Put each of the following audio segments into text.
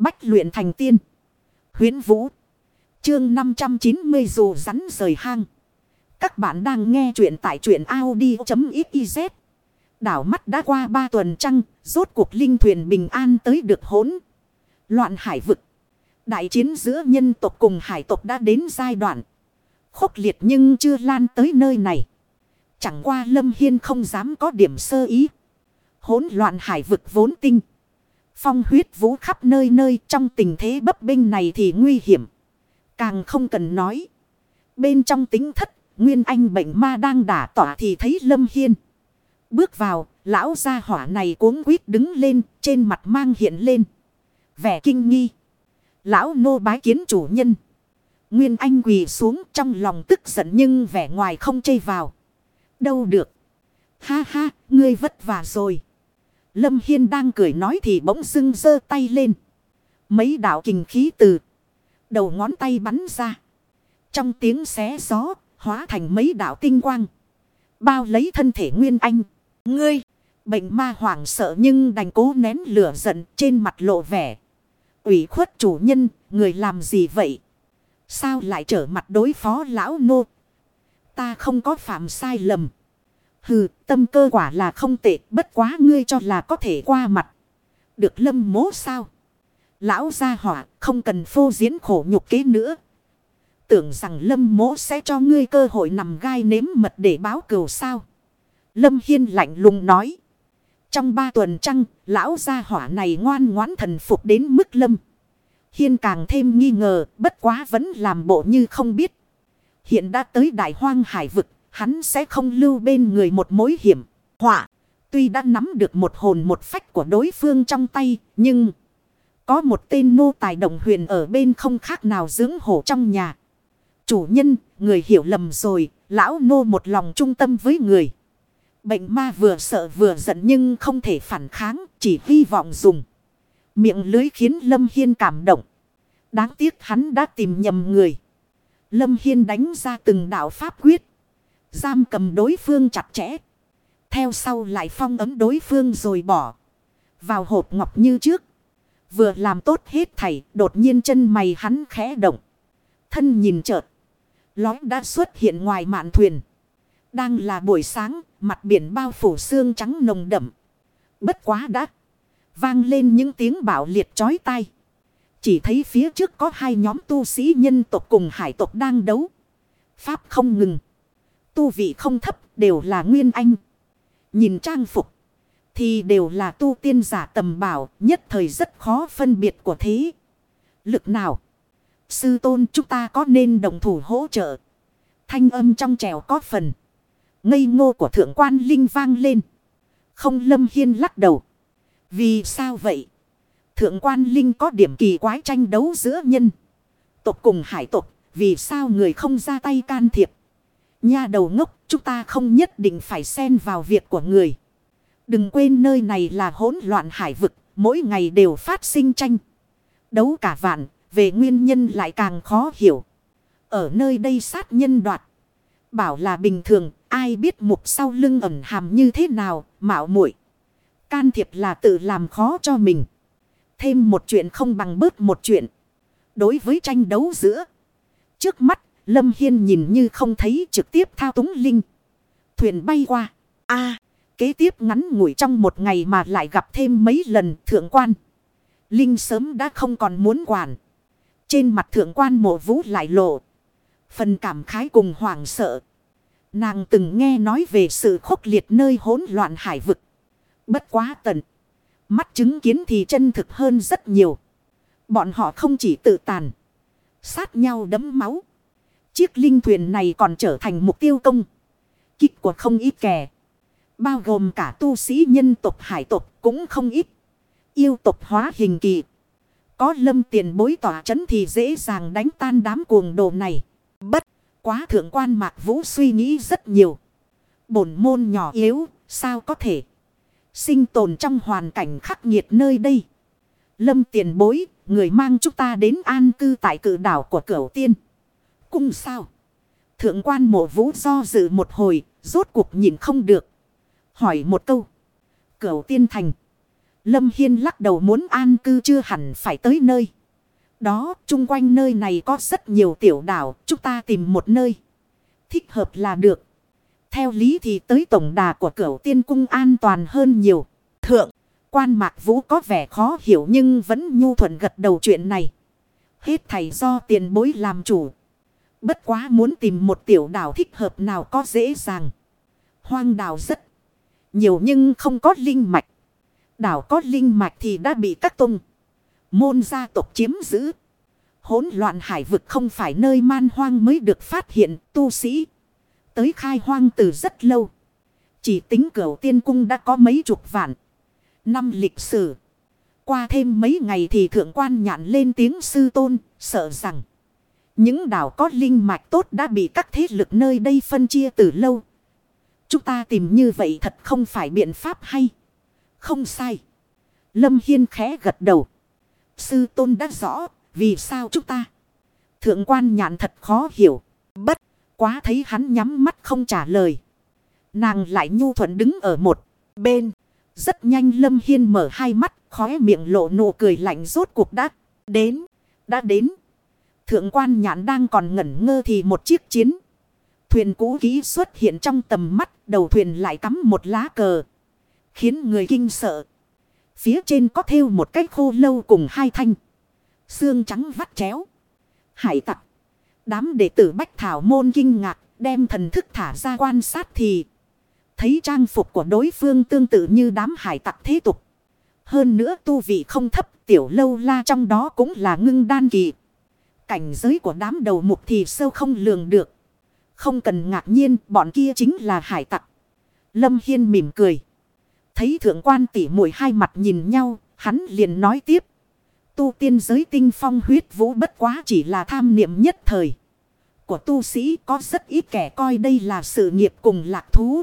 Bách luyện thành tiên. Huyến Vũ. Chương 590 dù rắn rời hang. Các bạn đang nghe truyện tại truyện Audi.xyz. Đảo mắt đã qua ba tuần trăng, rốt cuộc linh thuyền bình an tới được hốn Loạn hải vực. Đại chiến giữa nhân tộc cùng hải tộc đã đến giai đoạn. Khốc liệt nhưng chưa lan tới nơi này. Chẳng qua Lâm Hiên không dám có điểm sơ ý. Hỗn loạn hải vực vốn tinh. Phong huyết vũ khắp nơi nơi trong tình thế bấp binh này thì nguy hiểm. Càng không cần nói. Bên trong tính thất, Nguyên Anh bệnh ma đang đả tỏa thì thấy Lâm Hiên. Bước vào, lão gia hỏa này cuống quýt đứng lên, trên mặt mang hiện lên. Vẻ kinh nghi. Lão nô bái kiến chủ nhân. Nguyên Anh quỳ xuống trong lòng tức giận nhưng vẻ ngoài không chây vào. Đâu được. Ha ha, ngươi vất vả rồi. Lâm Hiên đang cười nói thì bỗng dưng giơ tay lên. Mấy đạo kình khí từ đầu ngón tay bắn ra. Trong tiếng xé gió, hóa thành mấy đạo tinh quang. Bao lấy thân thể Nguyên Anh. Ngươi, bệnh ma hoảng sợ nhưng đành cố nén lửa giận trên mặt lộ vẻ. ủy khuất chủ nhân, người làm gì vậy? Sao lại trở mặt đối phó lão nô? Ta không có phạm sai lầm. Hừ, tâm cơ quả là không tệ, bất quá ngươi cho là có thể qua mặt. Được lâm mố sao? Lão gia hỏa, không cần phô diễn khổ nhục kế nữa. Tưởng rằng lâm mố sẽ cho ngươi cơ hội nằm gai nếm mật để báo cừu sao? Lâm Hiên lạnh lùng nói. Trong ba tuần trăng, lão gia hỏa này ngoan ngoãn thần phục đến mức lâm. Hiên càng thêm nghi ngờ, bất quá vẫn làm bộ như không biết. Hiện đã tới đại hoang hải vực, hắn sẽ không lưu bên người một mối hiểm. Họa, tuy đã nắm được một hồn một phách của đối phương trong tay, nhưng... Có một tên nô tài đồng huyền ở bên không khác nào dưỡng hổ trong nhà. Chủ nhân, người hiểu lầm rồi, lão nô một lòng trung tâm với người. Bệnh ma vừa sợ vừa giận nhưng không thể phản kháng, chỉ hy vọng dùng. Miệng lưới khiến Lâm Hiên cảm động. Đáng tiếc hắn đã tìm nhầm người. Lâm Hiên đánh ra từng đạo pháp quyết. Giam cầm đối phương chặt chẽ. Theo sau lại phong ấm đối phương rồi bỏ. Vào hộp ngọc như trước. Vừa làm tốt hết thảy, đột nhiên chân mày hắn khẽ động. Thân nhìn chợt. Lói đã xuất hiện ngoài mạn thuyền. Đang là buổi sáng, mặt biển bao phủ xương trắng nồng đậm. Bất quá đã. Vang lên những tiếng bảo liệt chói tai. Chỉ thấy phía trước có hai nhóm tu sĩ nhân tộc cùng hải tộc đang đấu. Pháp không ngừng. Tu vị không thấp, đều là nguyên anh. Nhìn trang phục. Thì đều là tu tiên giả tầm bảo. Nhất thời rất khó phân biệt của thế. Lực nào. Sư tôn chúng ta có nên đồng thủ hỗ trợ. Thanh âm trong trèo có phần. Ngây ngô của thượng quan linh vang lên. Không lâm hiên lắc đầu. Vì sao vậy? Thượng quan linh có điểm kỳ quái tranh đấu giữa nhân. Tộc cùng hải tộc. Vì sao người không ra tay can thiệp? Nha đầu ngốc chúng ta không nhất định phải xen vào việc của người. Đừng quên nơi này là hỗn loạn hải vực. Mỗi ngày đều phát sinh tranh. Đấu cả vạn. Về nguyên nhân lại càng khó hiểu. Ở nơi đây sát nhân đoạt. Bảo là bình thường. Ai biết mục sau lưng ẩn hàm như thế nào. Mạo muội Can thiệp là tự làm khó cho mình. Thêm một chuyện không bằng bớt một chuyện. Đối với tranh đấu giữa. Trước mắt, Lâm Hiên nhìn như không thấy trực tiếp thao túng linh. Thuyền bay qua. a, kế tiếp ngắn ngủi trong một ngày mà lại gặp thêm mấy lần thượng quan. Linh sớm đã không còn muốn quản. Trên mặt thượng quan mộ vũ lại lộ. Phần cảm khái cùng hoảng sợ. Nàng từng nghe nói về sự khốc liệt nơi hỗn loạn hải vực. Bất quá tận. Mắt chứng kiến thì chân thực hơn rất nhiều. Bọn họ không chỉ tự tàn. Sát nhau đấm máu. Chiếc linh thuyền này còn trở thành mục tiêu công. Kích của không ít kẻ. Bao gồm cả tu sĩ nhân tộc hải tộc cũng không ít. Yêu tộc hóa hình kỳ. Có lâm tiền bối tỏa chấn thì dễ dàng đánh tan đám cuồng đồ này. Bất quá thượng quan mạc vũ suy nghĩ rất nhiều. Bổn môn nhỏ yếu, sao có thể sinh tồn trong hoàn cảnh khắc nghiệt nơi đây. Lâm tiền bối, người mang chúng ta đến an cư tại cử đảo của cửu tiên. Cung sao? Thượng quan mộ vũ do dự một hồi, rốt cuộc nhìn không được. Hỏi một câu. Cửu tiên thành. Lâm Hiên lắc đầu muốn an cư chưa hẳn phải tới nơi. Đó, chung quanh nơi này có rất nhiều tiểu đảo, chúng ta tìm một nơi. Thích hợp là được. Theo lý thì tới tổng đà của cửu tiên cung an toàn hơn nhiều. Thượng, quan mạc vũ có vẻ khó hiểu nhưng vẫn nhu thuận gật đầu chuyện này. Hết thầy do tiền bối làm chủ. Bất quá muốn tìm một tiểu đảo thích hợp nào có dễ dàng. Hoang đảo rất nhiều nhưng không có linh mạch. Đảo có linh mạch thì đã bị các tung. Môn gia tộc chiếm giữ. Hỗn loạn hải vực không phải nơi man hoang mới được phát hiện tu sĩ. Tới khai hoang từ rất lâu. Chỉ tính cửu tiên cung đã có mấy chục vạn. Năm lịch sử. Qua thêm mấy ngày thì thượng quan nhạn lên tiếng sư tôn, sợ rằng. Những đảo có linh mạch tốt đã bị các thế lực nơi đây phân chia từ lâu. Chúng ta tìm như vậy thật không phải biện pháp hay. Không sai. Lâm Hiên khẽ gật đầu. Sư tôn đã rõ, vì sao chúng ta. Thượng quan nhạn thật khó hiểu. Bất quá thấy hắn nhắm mắt không trả lời. Nàng lại nhu thuận đứng ở một bên. Rất nhanh Lâm Hiên mở hai mắt, khóe miệng lộ nụ cười lạnh rốt cuộc đã đến. Đã đến. Thượng quan nhãn đang còn ngẩn ngơ thì một chiếc chiến. Thuyền cũ kỹ xuất hiện trong tầm mắt, đầu thuyền lại cắm một lá cờ. Khiến người kinh sợ. Phía trên có thêu một cái khô lâu cùng hai thanh. Xương trắng vắt chéo. Hải tặc. Đám đệ tử Bách Thảo môn kinh ngạc, đem thần thức thả ra quan sát thì. Thấy trang phục của đối phương tương tự như đám hải tặc thế tục. Hơn nữa tu vị không thấp tiểu lâu la trong đó cũng là ngưng đan kỳ. Cảnh giới của đám đầu mục thì sâu không lường được. Không cần ngạc nhiên bọn kia chính là hải tặc. Lâm Hiên mỉm cười. Thấy thượng quan tỷ mũi hai mặt nhìn nhau, hắn liền nói tiếp. Tu tiên giới tinh phong huyết vũ bất quá chỉ là tham niệm nhất thời. Của tu sĩ có rất ít kẻ coi đây là sự nghiệp cùng lạc thú.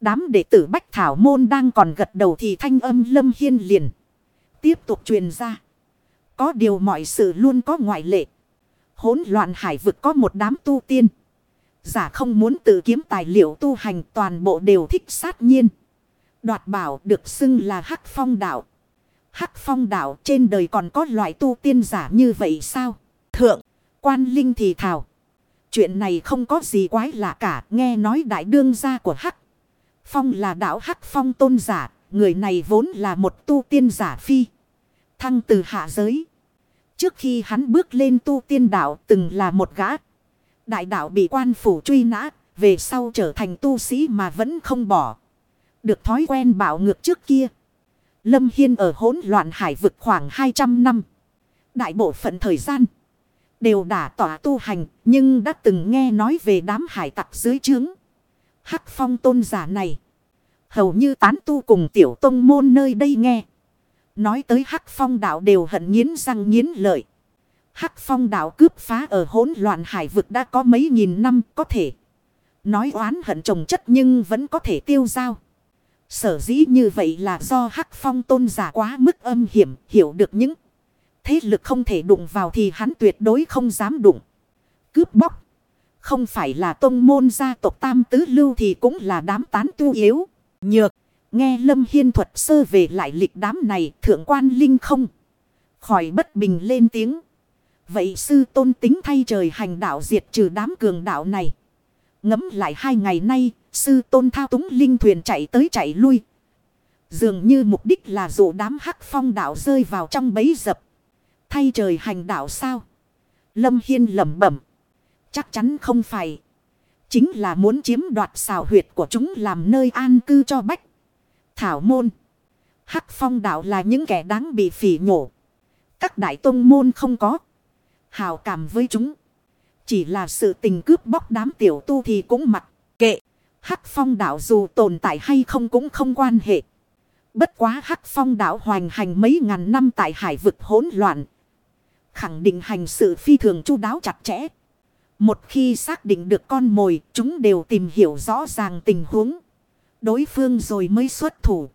Đám đệ tử Bách Thảo Môn đang còn gật đầu thì thanh âm Lâm Hiên liền. Tiếp tục truyền ra. Có điều mọi sự luôn có ngoại lệ. Hỗn loạn hải vực có một đám tu tiên. Giả không muốn tự kiếm tài liệu tu hành toàn bộ đều thích sát nhiên. Đoạt bảo được xưng là hắc phong đạo. Hắc phong đạo trên đời còn có loại tu tiên giả như vậy sao? Thượng, quan linh thì thảo. Chuyện này không có gì quái lạ cả. Nghe nói đại đương gia của hắc. Phong là đạo hắc phong tôn giả. Người này vốn là một tu tiên giả phi. Thăng từ hạ giới. Trước khi hắn bước lên tu tiên đạo từng là một gã. Đại đạo bị quan phủ truy nã. Về sau trở thành tu sĩ mà vẫn không bỏ. Được thói quen bảo ngược trước kia. Lâm Hiên ở hỗn loạn hải vực khoảng 200 năm. Đại bộ phận thời gian. Đều đã tỏa tu hành. Nhưng đã từng nghe nói về đám hải tặc dưới trướng. Hắc phong tôn giả này. Hầu như tán tu cùng tiểu tông môn nơi đây nghe. Nói tới Hắc phong đạo đều hận nghiến răng nghiến lợi. Hắc phong đạo cướp phá ở hỗn loạn hải vực đã có mấy nghìn năm có thể. Nói oán hận trồng chất nhưng vẫn có thể tiêu giao. Sở dĩ như vậy là do Hắc phong tôn giả quá mức âm hiểm, hiểu được những thế lực không thể đụng vào thì hắn tuyệt đối không dám đụng. Cướp bóc. Không phải là tông môn gia tộc tam tứ lưu thì cũng là đám tán tu yếu. Nhược. Nghe Lâm Hiên thuật sơ về lại lịch đám này thượng quan linh không. Khỏi bất bình lên tiếng. Vậy sư tôn tính thay trời hành đạo diệt trừ đám cường đạo này. Ngấm lại hai ngày nay, sư tôn thao túng linh thuyền chạy tới chạy lui. Dường như mục đích là dụ đám hắc phong đạo rơi vào trong bấy dập. Thay trời hành đạo sao? Lâm Hiên lẩm bẩm. Chắc chắn không phải. Chính là muốn chiếm đoạt xào huyệt của chúng làm nơi an cư cho bách. Thảo môn. Hắc phong đạo là những kẻ đáng bị phỉ nhổ. Các đại tông môn không có. Hào cảm với chúng. Chỉ là sự tình cướp bóc đám tiểu tu thì cũng mặc kệ. Hắc phong đạo dù tồn tại hay không cũng không quan hệ. Bất quá hắc phong đạo hoành hành mấy ngàn năm tại hải vực hỗn loạn. Khẳng định hành sự phi thường chu đáo chặt chẽ. Một khi xác định được con mồi, chúng đều tìm hiểu rõ ràng tình huống. Đối phương rồi mới xuất thủ.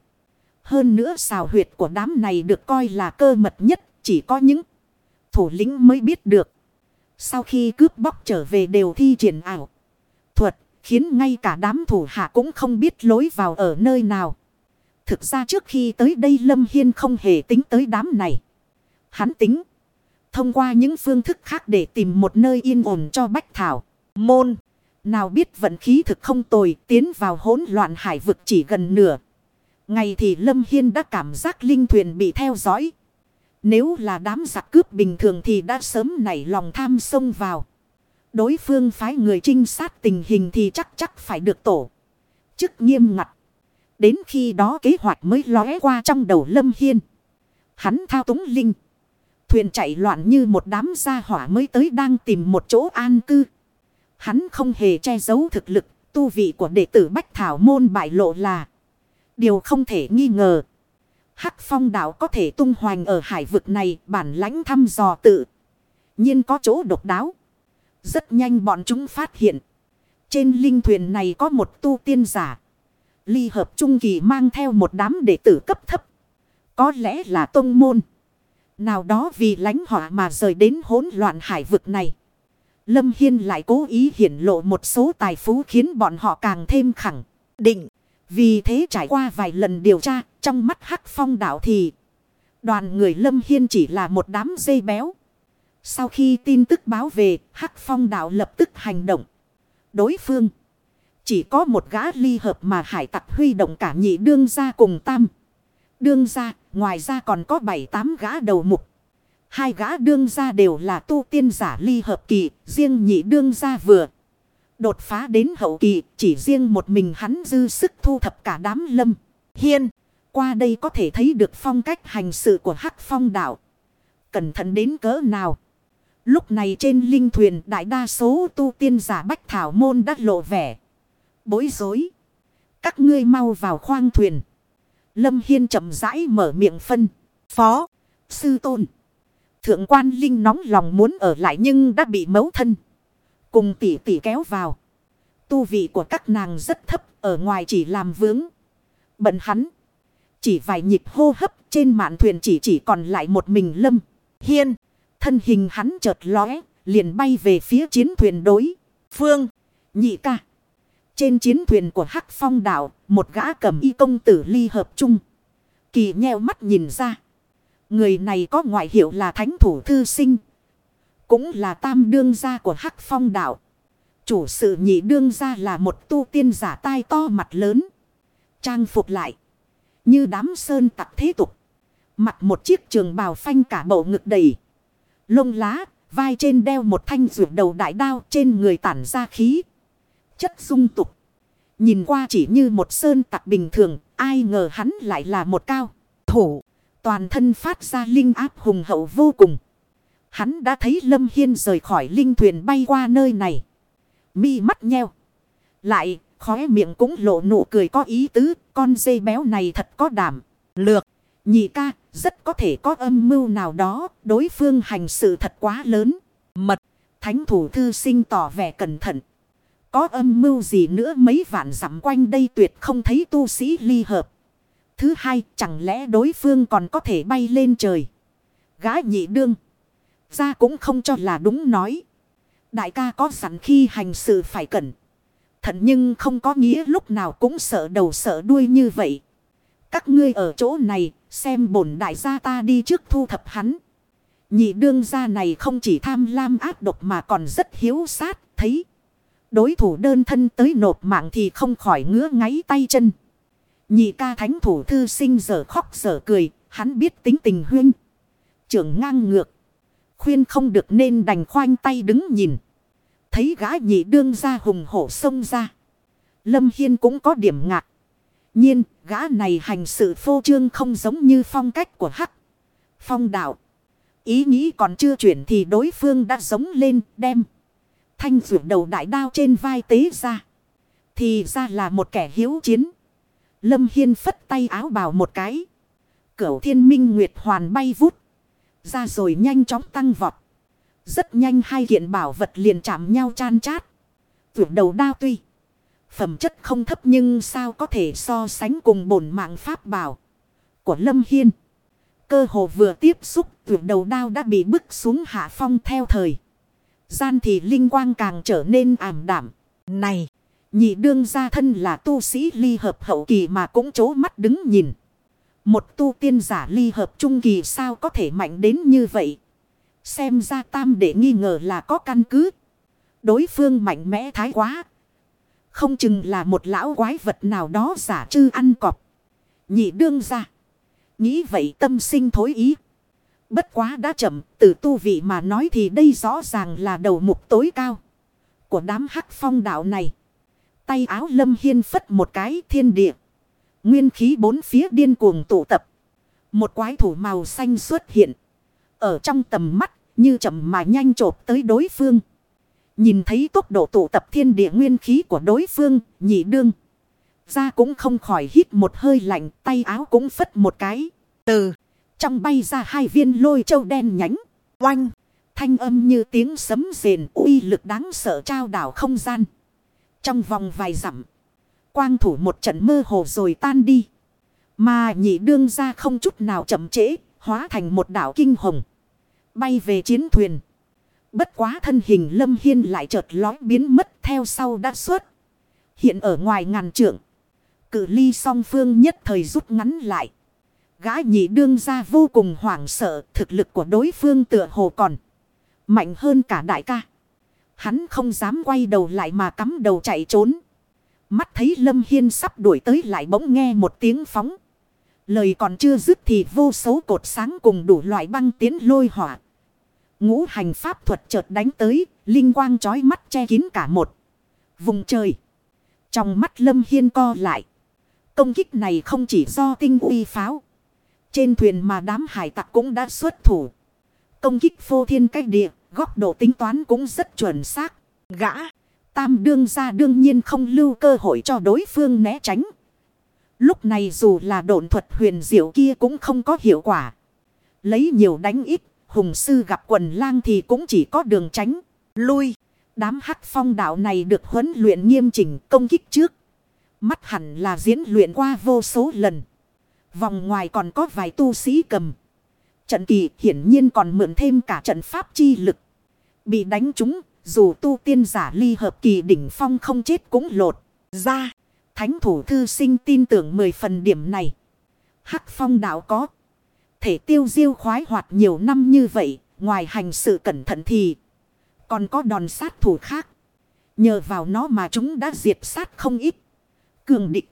Hơn nữa xào huyệt của đám này được coi là cơ mật nhất, chỉ có những thủ lĩnh mới biết được. Sau khi cướp bóc trở về đều thi triển ảo. Thuật khiến ngay cả đám thủ hạ cũng không biết lối vào ở nơi nào. Thực ra trước khi tới đây Lâm Hiên không hề tính tới đám này. Hắn tính. Thông qua những phương thức khác để tìm một nơi yên ổn cho Bách Thảo. Môn. Nào biết vận khí thực không tồi, tiến vào hỗn loạn hải vực chỉ gần nửa. Ngày thì Lâm Hiên đã cảm giác linh thuyền bị theo dõi. Nếu là đám giặc cướp bình thường thì đã sớm nảy lòng tham xông vào. Đối phương phái người trinh sát tình hình thì chắc chắc phải được tổ. Chức nghiêm ngặt. Đến khi đó kế hoạch mới lóe qua trong đầu Lâm Hiên. Hắn thao túng linh. Thuyền chạy loạn như một đám gia hỏa mới tới đang tìm một chỗ an cư. Hắn không hề che giấu thực lực, tu vị của đệ tử Bách Thảo Môn bại lộ là điều không thể nghi ngờ. Hắc phong đạo có thể tung hoành ở hải vực này bản lãnh thăm dò tự. nhiên có chỗ độc đáo. Rất nhanh bọn chúng phát hiện. Trên linh thuyền này có một tu tiên giả. Ly hợp trung kỳ mang theo một đám đệ tử cấp thấp. Có lẽ là tông môn. Nào đó vì lánh họa mà rời đến hỗn loạn hải vực này. Lâm Hiên lại cố ý hiển lộ một số tài phú khiến bọn họ càng thêm khẳng định. Vì thế trải qua vài lần điều tra, trong mắt hắc phong đảo thì đoàn người Lâm Hiên chỉ là một đám dây béo. Sau khi tin tức báo về, hắc phong đảo lập tức hành động. Đối phương chỉ có một gã ly hợp mà hải tặc huy động cả nhị đương gia cùng tam. Đương gia, ngoài ra còn có bảy tám gã đầu mục. Hai gã đương gia đều là tu tiên giả ly hợp kỳ, riêng nhị đương gia vừa. Đột phá đến hậu kỳ, chỉ riêng một mình hắn dư sức thu thập cả đám lâm. Hiên, qua đây có thể thấy được phong cách hành sự của hắc phong đạo. Cẩn thận đến cỡ nào. Lúc này trên linh thuyền đại đa số tu tiên giả bách thảo môn đã lộ vẻ. Bối rối. Các ngươi mau vào khoang thuyền. Lâm Hiên chậm rãi mở miệng phân. Phó. Sư tôn. Thượng quan Linh nóng lòng muốn ở lại nhưng đã bị mấu thân. Cùng tỷ tỷ kéo vào. Tu vị của các nàng rất thấp, ở ngoài chỉ làm vướng. Bận hắn. Chỉ vài nhịp hô hấp trên mạn thuyền chỉ chỉ còn lại một mình Lâm. Hiên. Thân hình hắn chợt lóe. Liền bay về phía chiến thuyền đối. Phương. Nhị ca. Trên chiến thuyền của Hắc Phong đảo. Một gã cầm y công tử ly hợp chung. Kỳ nheo mắt nhìn ra. Người này có ngoại hiệu là thánh thủ thư sinh. Cũng là tam đương gia của Hắc Phong đạo. Chủ sự nhị đương gia là một tu tiên giả tai to mặt lớn. Trang phục lại. Như đám sơn tặc thế tục. Mặc một chiếc trường bào phanh cả bộ ngực đầy. Lông lá, vai trên đeo một thanh rượu đầu đại đao trên người tản ra khí. Chất dung tục. Nhìn qua chỉ như một sơn tặc bình thường, ai ngờ hắn lại là một cao thủ. Toàn thân phát ra linh áp hùng hậu vô cùng. Hắn đã thấy Lâm Hiên rời khỏi linh thuyền bay qua nơi này. Mi mắt nheo. Lại, khóe miệng cũng lộ nụ cười có ý tứ. Con dây béo này thật có đảm. Lược, nhị ca, rất có thể có âm mưu nào đó. Đối phương hành sự thật quá lớn. Mật, thánh thủ thư sinh tỏ vẻ cẩn thận. Có âm mưu gì nữa mấy vạn dặm quanh đây tuyệt không thấy tu sĩ ly hợp. Thứ hai, chẳng lẽ đối phương còn có thể bay lên trời. Gái nhị đương. Ra cũng không cho là đúng nói. Đại ca có sẵn khi hành sự phải cẩn. Thận nhưng không có nghĩa lúc nào cũng sợ đầu sợ đuôi như vậy. Các ngươi ở chỗ này, xem bổn đại gia ta đi trước thu thập hắn. Nhị đương gia này không chỉ tham lam ác độc mà còn rất hiếu sát, thấy. Đối thủ đơn thân tới nộp mạng thì không khỏi ngứa ngáy tay chân. Nhị ca thánh thủ thư sinh giờ khóc giờ cười, hắn biết tính tình huyên. Trưởng ngang ngược. Khuyên không được nên đành khoanh tay đứng nhìn. Thấy gã nhị đương ra hùng hổ sông ra. Lâm Hiên cũng có điểm ngạc. Nhiên, gã này hành sự phô trương không giống như phong cách của Hắc. Phong đạo. Ý nghĩ còn chưa chuyển thì đối phương đã giống lên đem. Thanh rượu đầu đại đao trên vai tế ra. Thì ra là một kẻ hiếu chiến. Lâm Hiên phất tay áo bào một cái. Cửu thiên minh nguyệt hoàn bay vút. Ra rồi nhanh chóng tăng vọt. Rất nhanh hai kiện bảo vật liền chạm nhau chan chát. Vượt đầu đao tuy. Phẩm chất không thấp nhưng sao có thể so sánh cùng bổn mạng pháp bảo. Của Lâm Hiên. Cơ hồ vừa tiếp xúc vượt đầu đao đã bị bức xuống hạ phong theo thời. Gian thì linh quang càng trở nên ảm đảm. Này! Nhị đương gia thân là tu sĩ ly hợp hậu kỳ mà cũng chố mắt đứng nhìn. Một tu tiên giả ly hợp trung kỳ sao có thể mạnh đến như vậy. Xem ra tam để nghi ngờ là có căn cứ. Đối phương mạnh mẽ thái quá. Không chừng là một lão quái vật nào đó giả trư ăn cọp. Nhị đương ra. Nghĩ vậy tâm sinh thối ý. Bất quá đã chậm, từ tu vị mà nói thì đây rõ ràng là đầu mục tối cao. Của đám hắc phong đạo này. Tay áo lâm hiên phất một cái thiên địa. Nguyên khí bốn phía điên cuồng tụ tập. Một quái thủ màu xanh xuất hiện. Ở trong tầm mắt như chậm mà nhanh chộp tới đối phương. Nhìn thấy tốc độ tụ tập thiên địa nguyên khí của đối phương, nhị đương. Ra cũng không khỏi hít một hơi lạnh, tay áo cũng phất một cái. Từ trong bay ra hai viên lôi châu đen nhánh, oanh. Thanh âm như tiếng sấm rền uy lực đáng sợ trao đảo không gian. Trong vòng vài dặm, quang thủ một trận mơ hồ rồi tan đi. Mà nhị đương ra không chút nào chậm trễ, hóa thành một đảo kinh hồng. Bay về chiến thuyền. Bất quá thân hình lâm hiên lại chợt lói biến mất theo sau đã xuất. Hiện ở ngoài ngàn trượng. Cự ly song phương nhất thời rút ngắn lại. Gã nhị đương ra vô cùng hoảng sợ thực lực của đối phương tựa hồ còn. Mạnh hơn cả đại ca. Hắn không dám quay đầu lại mà cắm đầu chạy trốn. Mắt thấy Lâm Hiên sắp đuổi tới lại bỗng nghe một tiếng phóng. Lời còn chưa dứt thì vô số cột sáng cùng đủ loại băng tiến lôi hỏa. Ngũ hành pháp thuật chợt đánh tới, linh quang chói mắt che kín cả một vùng trời. Trong mắt Lâm Hiên co lại. Công kích này không chỉ do tinh uy pháo. Trên thuyền mà đám hải tặc cũng đã xuất thủ. Công kích phô thiên cách địa, góc độ tính toán cũng rất chuẩn xác. Gã, tam đương ra đương nhiên không lưu cơ hội cho đối phương né tránh. Lúc này dù là độn thuật huyền diệu kia cũng không có hiệu quả. Lấy nhiều đánh ít, hùng sư gặp quần lang thì cũng chỉ có đường tránh, lui. Đám hắc phong đạo này được huấn luyện nghiêm chỉnh công kích trước. Mắt hẳn là diễn luyện qua vô số lần. Vòng ngoài còn có vài tu sĩ cầm. Trận kỳ hiển nhiên còn mượn thêm cả trận pháp chi lực. Bị đánh trúng, dù tu tiên giả ly hợp kỳ đỉnh phong không chết cũng lột ra. Thánh thủ thư sinh tin tưởng mười phần điểm này. Hắc phong đạo có. Thể tiêu diêu khoái hoạt nhiều năm như vậy, ngoài hành sự cẩn thận thì còn có đòn sát thủ khác. Nhờ vào nó mà chúng đã diệt sát không ít. Cường định.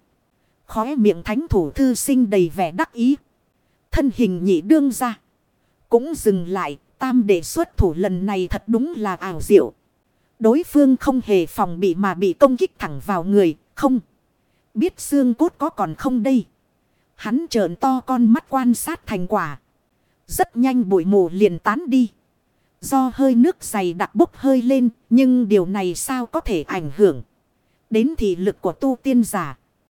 Khóe miệng thánh thủ thư sinh đầy vẻ đắc ý. Thân hình nhị đương ra. Cũng dừng lại. Tam đề xuất thủ lần này thật đúng là ảo diệu. Đối phương không hề phòng bị mà bị công kích thẳng vào người. Không. Biết xương cốt có còn không đây. Hắn trợn to con mắt quan sát thành quả. Rất nhanh bụi mù liền tán đi. Do hơi nước dày đặc bốc hơi lên. Nhưng điều này sao có thể ảnh hưởng. Đến thị lực của tu tiên giả.